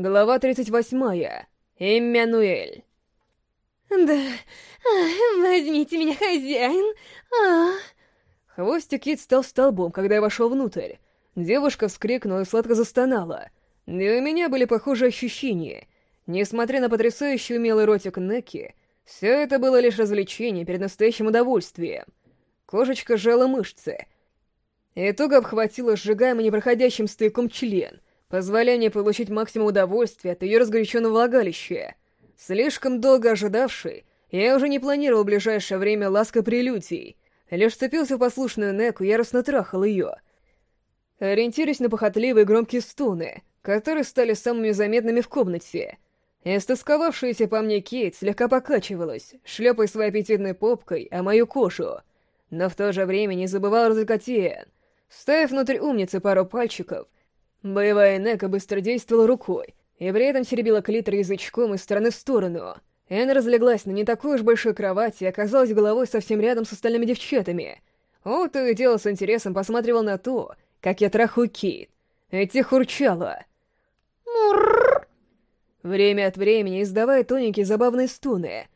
Глава 38. Эммануэль. Да, а, возьмите меня, хозяин. А. Хвостик Кит стал столбом, когда я вошел внутрь. Девушка вскрикнула и сладко застонала. И у меня были похожие ощущения. Несмотря на потрясающий умелый ротик Неки, все это было лишь развлечение перед настоящим удовольствием. Кошечка сжала мышцы. И туго обхватила сжигаемый непроходящим стыком член — позволяя мне получить максимум удовольствия от ее разгоряченного влагалища. Слишком долго ожидавший, я уже не планировал в ближайшее время ласка прелюдий. Лишь цепился в послушную Неку, яростно трахал ее. Ориентируясь на похотливые громкие стуны, которые стали самыми заметными в комнате. Истосковавшаяся по мне Кейт слегка покачивалась, шлепая своей аппетитной попкой о мою кожу. Но в то же время не забывал развлекать Иэн, ставив внутрь умницы пару пальчиков Боевая Нека быстро действовала рукой, и при этом теребила клитор язычком из стороны в сторону. Энн разлеглась на не такой уж большой кровати и оказалась головой совсем рядом с остальными девчатами. О, то и дело с интересом посматривал на то, как я трахаю Кит. Эти хурчала. Время от времени издавая тоненькие забавные стуны.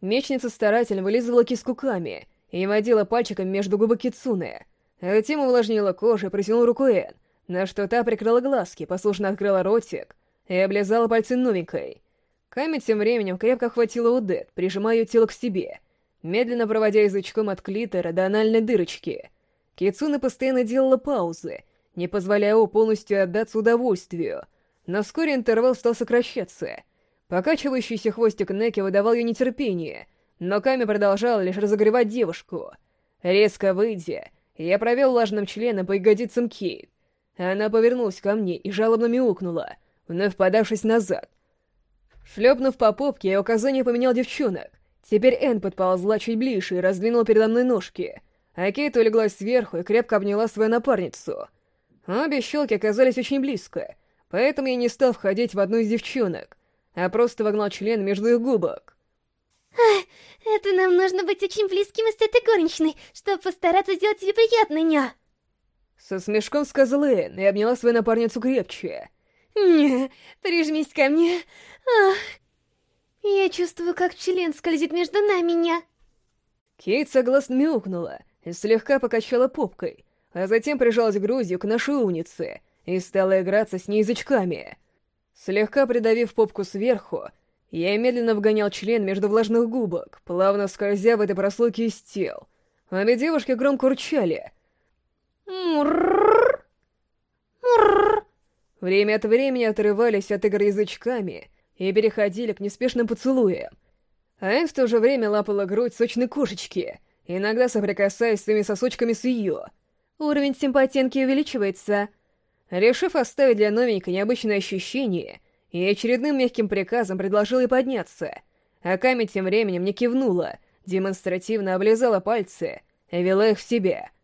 Мечница старательно вылизывала киску Ками и водила пальчиком между губы Кицуны. Затем увлажнила кожу и протянула руку Энн, на что та прикрыла глазки, послушно открыла ротик и облизала пальцы новенькой. Ками тем временем крепко хватила Удет, прижимая ее тело к себе, медленно проводя язычком от клитора до анальной дырочки. Кицуна постоянно делала паузы, не позволяя О полностью отдаться удовольствию, но вскоре интервал стал сокращаться. Покачивающийся хвостик Неки выдавал ее нетерпение, но Ками продолжала лишь разогревать девушку. Резко выйдя, я провел влажным членом по ягодицам Кейт, она повернулась ко мне и жалобно мяукнула, вновь подавшись назад. Шлепнув по попке, я указание поменял девчонок. Теперь Энн подползла чуть ближе и раздвинула передо мной ножки, а Кейт улеглась сверху и крепко обняла свою напарницу. Обе щелки оказались очень близко, поэтому я не стал входить в одну из девчонок, а просто вогнал член между их губок. это нам нужно быть очень близкими с этой горничной, чтобы постараться сделать тебе приятно, ня. Со смешком сказала Энн и обняла свою напарницу крепче. «Не, прижмись ко мне. Ах. Я чувствую, как член скользит между нами, ня». Кейт согласно мяукнула и слегка покачала попкой, а затем прижалась грудью к нашей умнице и стала играться с ней язычками. Слегка придавив попку сверху, я медленно вгонял член между влажных губок, плавно скользя в этой прослойке из тел. Обе девушки громко урчали, Мурр. Мурр. Время от времени отрывались от игр язычками и переходили к неспешным поцелуям. А Энн в то же время лапала грудь сочной кошечки, иногда соприкасаясь своими сосочками с ее. Уровень симпатенки увеличивается. Решив оставить для новенькой необычное ощущение, и очередным мягким приказом предложил ей подняться, а Ками тем временем не кивнула, демонстративно облизала пальцы и вела их в себя —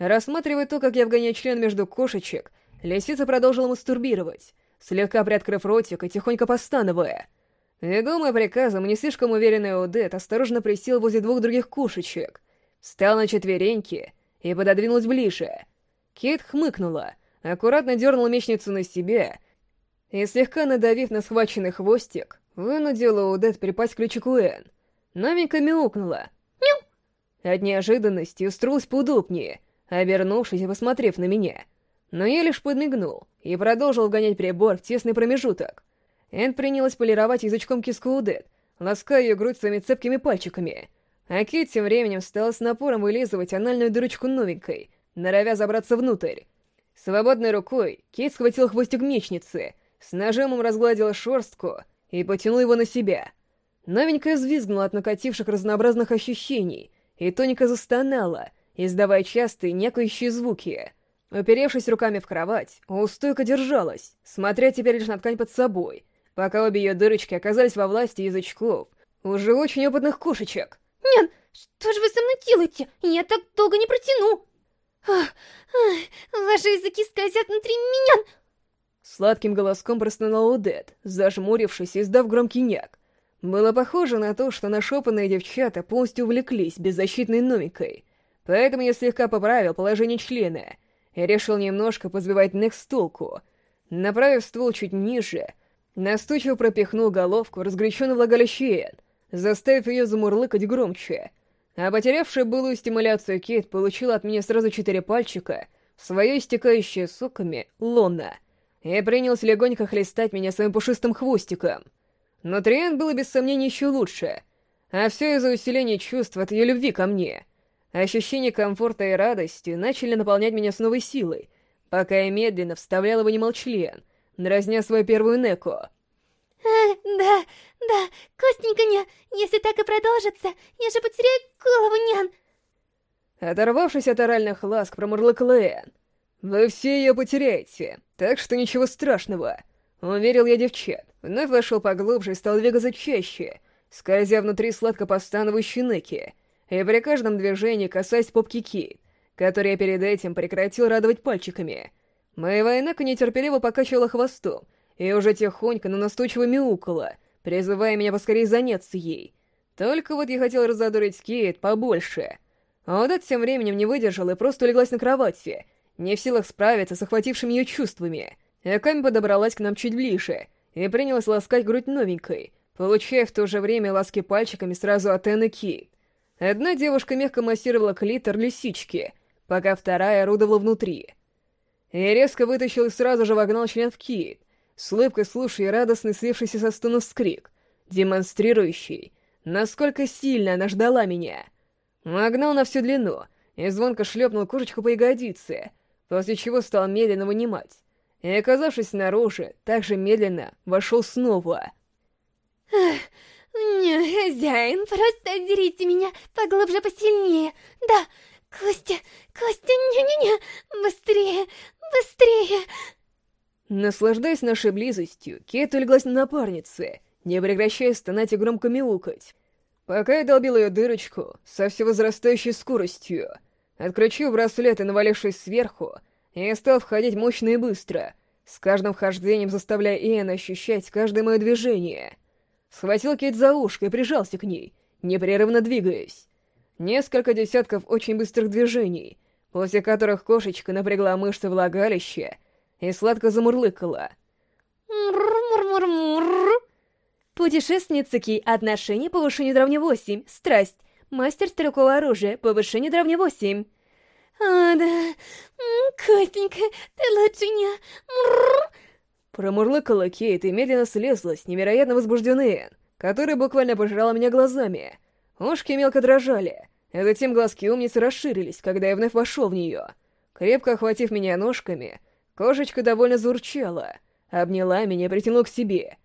Рассматривая то, как я вгоняю член между кошечек, лисица продолжила мастурбировать, слегка приоткрыв ротик и тихонько постановая. Ведомая приказом, не слишком уверенная Одет осторожно присел возле двух других кошечек, встал на четвереньки и пододвинулась ближе. Кейт хмыкнула, аккуратно дернула мечницу на себя и, слегка надавив на схваченный хвостик, вынудила Одет припасть к ключику Энн. Новенько мяукнула. «Мяу!» От неожиданности устроилась поудобнее — обернувшись и посмотрев на меня. Но я лишь подмигнул и продолжил гонять прибор в тесный промежуток. Энд принялась полировать язычком киску Удет, лаская ее грудь своими цепкими пальчиками. А Кит тем временем стала с напором вылизывать анальную дырочку новенькой, норовя забраться внутрь. Свободной рукой Кит схватил хвостик мечницы, с нажимом разгладила шерстку и потянул его на себя. Новенькая взвизгнула от накативших разнообразных ощущений и тоненько застонала — издавая частые некающие звуки. Уперевшись руками в кровать, устойко держалась, смотря теперь лишь на ткань под собой, пока обе ее дырочки оказались во власти язычков, уже очень опытных кошечек. «Нет, что же вы со мной делаете? Я так долго не протяну!» ах, ах, «Ваши языки скользят внутри меня!» Сладким голоском простонал Удет, зажмурившись и издав громкий няк. Было похоже на то, что нашопанные девчата полностью увлеклись беззащитной номикой — Поэтому я слегка поправил положение члена и решил немножко позбивать Некс с толку. Направив ствол чуть ниже, Настойчиво пропихнул головку разгоряченный влагалище Энн, заставив ее замурлыкать громче. А потерявшая былую стимуляцию Кейт получила от меня сразу четыре пальчика, свое истекающее соками лона, и принялся легонько хлестать меня своим пушистым хвостиком. Но Триэн было без сомнения еще лучше, а все из-за усиления чувств от ее любви ко мне. Ощущение комфорта и радости начали наполнять меня с новой силой, пока я медленно вставлял его немолчлен, дразня свою первую Неку. А, да, да, Костенька, не, если так и продолжится, я же потеряю голову, нян. Оторвавшись от оральных ласк, промурлыкала Энн. «Вы все ее потеряете, так что ничего страшного», — уверил я девчат. Вновь вошел поглубже и стал двигаться чаще, скользя внутри сладко постановающей Неки, и при каждом движении касаясь попки Кейт, который я перед этим прекратил радовать пальчиками. Моя Нека нетерпеливо покачивала хвостом, и уже тихонько, но настойчиво мяукала, призывая меня поскорее заняться ей. Только вот я хотел разодорить Кейт побольше. А вот тем временем не выдержала и просто улеглась на кровати, не в силах справиться с охватившими ее чувствами. Аками подобралась к нам чуть ближе и принялась ласкать грудь новенькой, получая в то же время ласки пальчиками сразу от Энн и Кейт. Одна девушка мягко массировала клитор лисички, пока вторая орудовала внутри. Я резко вытащил и сразу же вогнал член в Кейт, с улыбкой слушая радостный слившийся со стуна скрик, демонстрирующий, насколько сильно она ждала меня. Нагнал на всю длину и звонко шлепнул кошечку по ягодице, после чего стал медленно вынимать. И, оказавшись снаружи, также медленно вошел снова. «Не, хозяин, просто отдерите меня поглубже, посильнее. Да, Костя, Костя, не-не-не, быстрее, быстрее!» Наслаждаясь нашей близостью, Кейт улеглась на напарнице, не прекращая стонать и громко мяукать. Пока я долбил ее дырочку со все возрастающей скоростью, браслет и навалившись сверху, я стал входить мощно и быстро, с каждым вхождением заставляя Иэн ощущать каждое мое движение. Схватил Кейт за ушко и прижался к ней, непрерывно двигаясь. Несколько десятков очень быстрых движений, после которых кошечка напрягла мышцы влагалища и сладко замурлыкала. Мур-мур-мур-мур. Путешественница Ки, отношение, повышение дровня 8, страсть, мастер стрелкового оружия, повышение дровня 8. А, да, Костенька, ты лучше меня. Промурлыкала Кейт и медленно слезла с невероятно возбужденной которая буквально пожирала меня глазами. Ушки мелко дрожали, а затем глазки умницы расширились, когда я вновь вошел в нее. Крепко охватив меня ножками, Кошечка довольно зурчала, обняла меня и притянула к себе.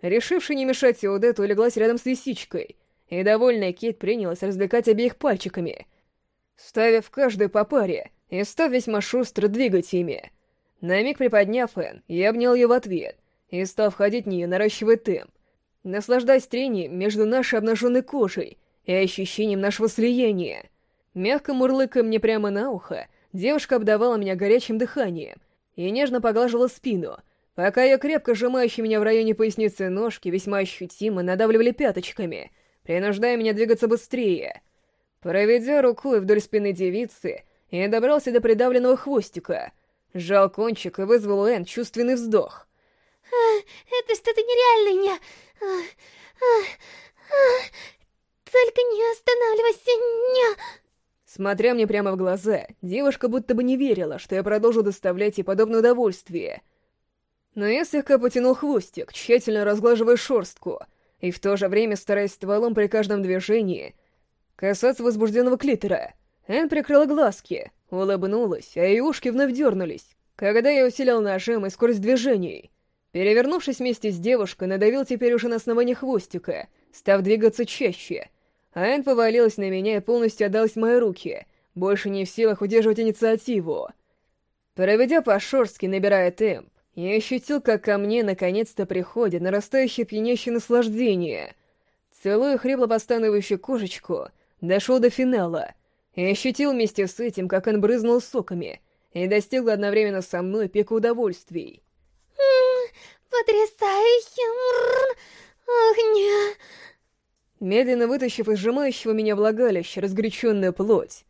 Решивши не мешать Теодету, улеглась рядом с лисичкой, и довольная Кейт принялась развлекать обеих пальчиками, ставя в каждую по паре и став весьма шустро двигать ими. На миг приподняв Энн, я обнял ее в ответ и стал входить в нее, наращивая темп, наслаждаясь трением между нашей обнаженной кожей и ощущением нашего слияния. Мягко мурлыкая мне прямо на ухо, девушка обдавала меня горячим дыханием, и нежно поглаживала спину, пока ее крепко сжимающие меня в районе поясницы ножки весьма ощутимо надавливали пяточками, принуждая меня двигаться быстрее. Проведя рукой вдоль спины девицы, я добрался до придавленного хвостика, сжал кончик и вызвал у Энн чувственный вздох. А, «Это что-то нереальное, не... А, а, а, только не останавливайся, не...» Смотря мне прямо в глаза, девушка будто бы не верила, что я продолжу доставлять ей подобное удовольствие. Но я слегка потянул хвостик, тщательно разглаживая шорстку, и в то же время стараясь стволом при каждом движении касаться возбужденного клитора. Энн прикрыла глазки, улыбнулась, а ее ушки вновь дернулись, когда я усилил нажим и скорость движений. Перевернувшись вместе с девушкой, надавил теперь уже на основание хвостика, став двигаться чаще — Айн повалилась на меня и полностью отдалась в мои руки, больше не в силах удерживать инициативу. Проведя по шорстке, набирая темп, я ощутил, как ко мне наконец-то приходит нарастающее пьянящее наслаждение. Целую хрипло постановающую кошечку, дошел до финала, и ощутил вместе с этим, как он брызнул соками, и достиг одновременно со мной пика удовольствий. «Потрясающе! Ох, не...» медленно вытащив из сжимающего меня влагалища разгоряченную плоть.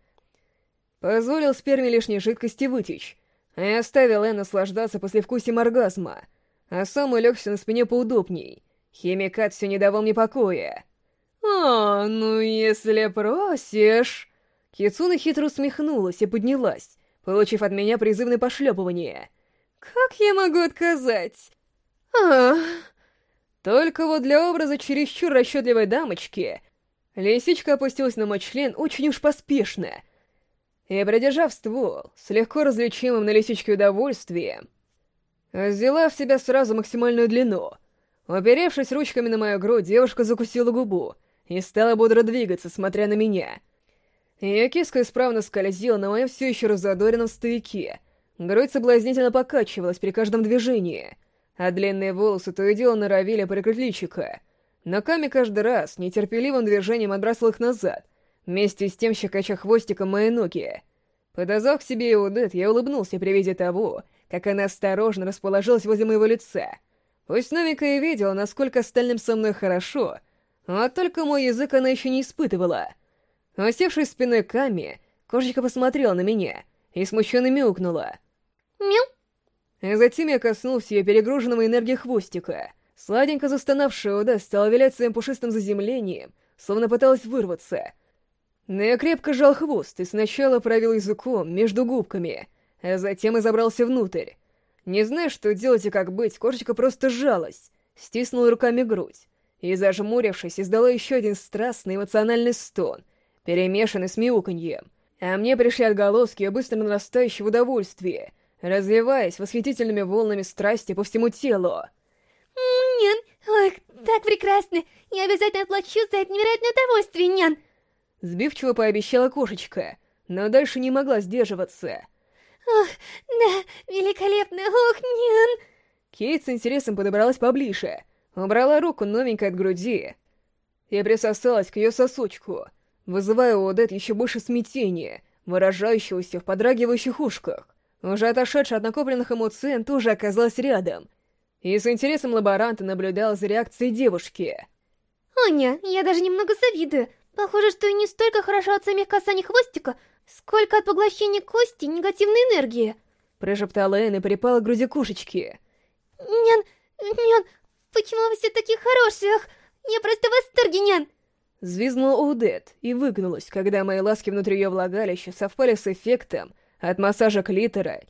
Позволил сперме лишней жидкости вытечь, и оставил Энн наслаждаться послевкусием оргазма, а сам улегся на спине поудобней. Химикат все не давал мне покоя. «А, ну если просишь...» Кицуна хитро усмехнулась и поднялась, получив от меня призывное пошлепывание. «Как я могу отказать?» «Ах...» Только вот для образа чересчур расчетливой дамочки лисичка опустилась на мой член очень уж поспешно и, продержав ствол с легко различимым на лисичке удовольствием, взяла в себя сразу максимальную длину. Уперевшись ручками на мою грудь, девушка закусила губу и стала бодро двигаться, смотря на меня. Ее киска исправно скользила на моем все еще разодоренном стояке. Грудь соблазнительно покачивалась при каждом движении — а длинные волосы то и дело норовили прикрыть личико. Но Ками каждый раз нетерпеливым движением отбрасывал их назад, вместе с тем щекоча хвостиком мои ноги. Подозвав к себе Иудет, я улыбнулся при виде того, как она осторожно расположилась возле моего лица. Пусть новенькая и видела, насколько остальным со мной хорошо, а только мой язык она еще не испытывала. Усевшись спиной Ками, кошечка посмотрела на меня и смущенно мяукнула. «Мяу!» А затем я коснулся ее перегруженного энергией хвостика. Сладенько застонавшая Ода стала вилять своим пушистым заземлением, словно пыталась вырваться. Но я крепко сжал хвост и сначала провел языком между губками, а затем и забрался внутрь. Не зная, что делать и как быть, кошечка просто сжалась, стиснула руками грудь и, зажмурившись, издала еще один страстный эмоциональный стон, перемешанный с мяуканьем. А мне пришли отголоски быстро нарастающего удовольствия — разливаясь восхитительными волнами страсти по всему телу. «Нян, ой, так прекрасно! Я обязательно отплачу за это невероятное удовольствие, нян!» Сбивчиво пообещала кошечка, но дальше не могла сдерживаться. «Ох, да, великолепно, ох, нян!» Кейт с интересом подобралась поближе, убрала руку новенькой от груди и присосалась к ее сосочку, вызывая у Одет еще больше смятения, выражающегося в подрагивающих ушках. Уже отошедшая от накопленных эмоций, тоже оказалась рядом. И с интересом лаборанта наблюдал за реакцией девушки. «Аня, я даже немного завидую. Похоже, что и не столько хорошо от самих касаний хвостика, сколько от поглощения кости негативной энергии», прошептала Энн и припала к груди кошечки. «Нян, нян, почему вы все такие хороших? Я просто в восторге, нян!» Звизнула Удет и выгнулась, когда мои ласки внутри ее влагалища совпали с эффектом, от массажа клитора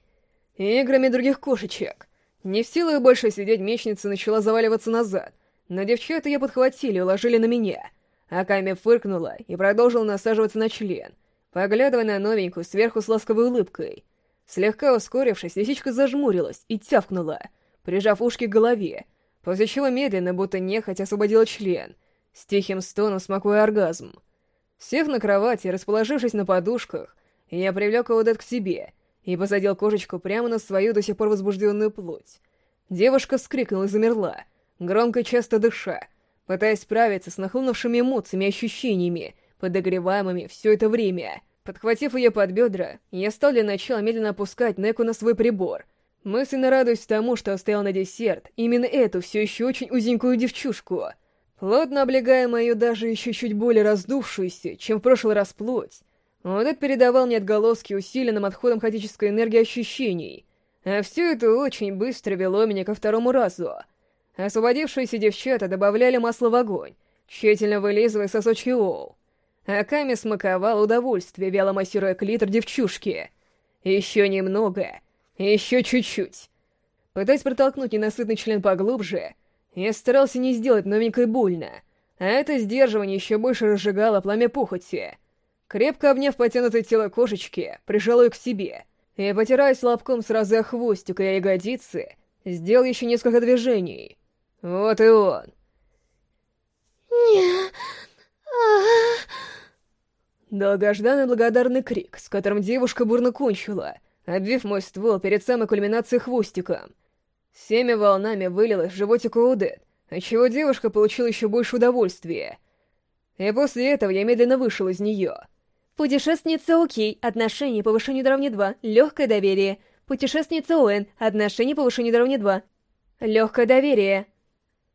и играми других кошечек. Не в силах больше сидеть, мечница начала заваливаться назад, но девчата ее подхватили и уложили на меня. А Ками фыркнула и продолжила насаживаться на член, поглядывая на новенькую сверху с ласковой улыбкой. Слегка ускорившись, лисичка зажмурилась и тявкнула, прижав ушки к голове, после чего медленно, будто нехоть, освободила член, с тихим стоном смакуя оргазм. Сев на кровати, расположившись на подушках, я привлек Аудет к себе и посадил кошечку прямо на свою до сих пор возбужденную плоть. Девушка вскрикнула и замерла, громко и часто дыша, пытаясь справиться с нахлынувшими эмоциями и ощущениями, подогреваемыми все это время. Подхватив ее под бедра, я стал для начала медленно опускать Неку на свой прибор, мысленно радуясь тому, что оставил на десерт именно эту все еще очень узенькую девчушку. Плотно облегая мою даже еще чуть более раздувшуюся, чем в прошлый раз плоть, вот это передавал мне отголоски усиленным отходом хаотической энергии ощущений. А все это очень быстро вело меня ко второму разу. Освободившиеся девчата добавляли масло в огонь, тщательно вылизывая сосочки Оу. А Ками смаковал удовольствие, вяло массируя клитор девчушки. Еще немного, еще чуть-чуть. Пытаясь протолкнуть ненасытный член поглубже, я старался не сделать новенькой больно, а это сдерживание еще больше разжигало пламя похоти — Крепко обняв потянутое тело кошечки, прижал ее к себе и, потираясь лобком сразу о хвостик и ягодицы, сделал еще несколько движений. Вот и он. Не... Долгожданный благодарный крик, с которым девушка бурно кончила, обвив мой ствол перед самой кульминацией хвостиком. Семя волнами вылилось в животик Удет, отчего девушка получила еще больше удовольствия. И после этого я медленно вышел из нее — Путешественница Окей, отношение повышение до равня 2, легкое доверие. Путешественница Уэн, отношение повышение до равня 2, легкое доверие.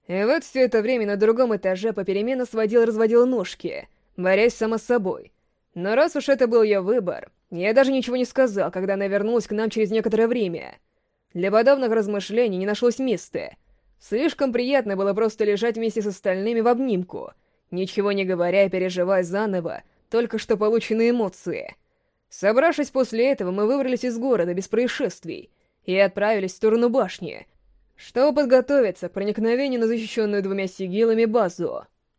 И вот все это время на другом этаже попеременно сводил-разводил ножки, борясь сама с собой. Но раз уж это был ее выбор, я даже ничего не сказал, когда она вернулась к нам через некоторое время. Для подобных размышлений не нашлось места. Слишком приятно было просто лежать вместе с остальными в обнимку, ничего не говоря и переживая заново только что полученные эмоции. Собравшись после этого, мы выбрались из города без происшествий и отправились в сторону башни, чтобы подготовиться к проникновению на защищенную двумя сигилами базу.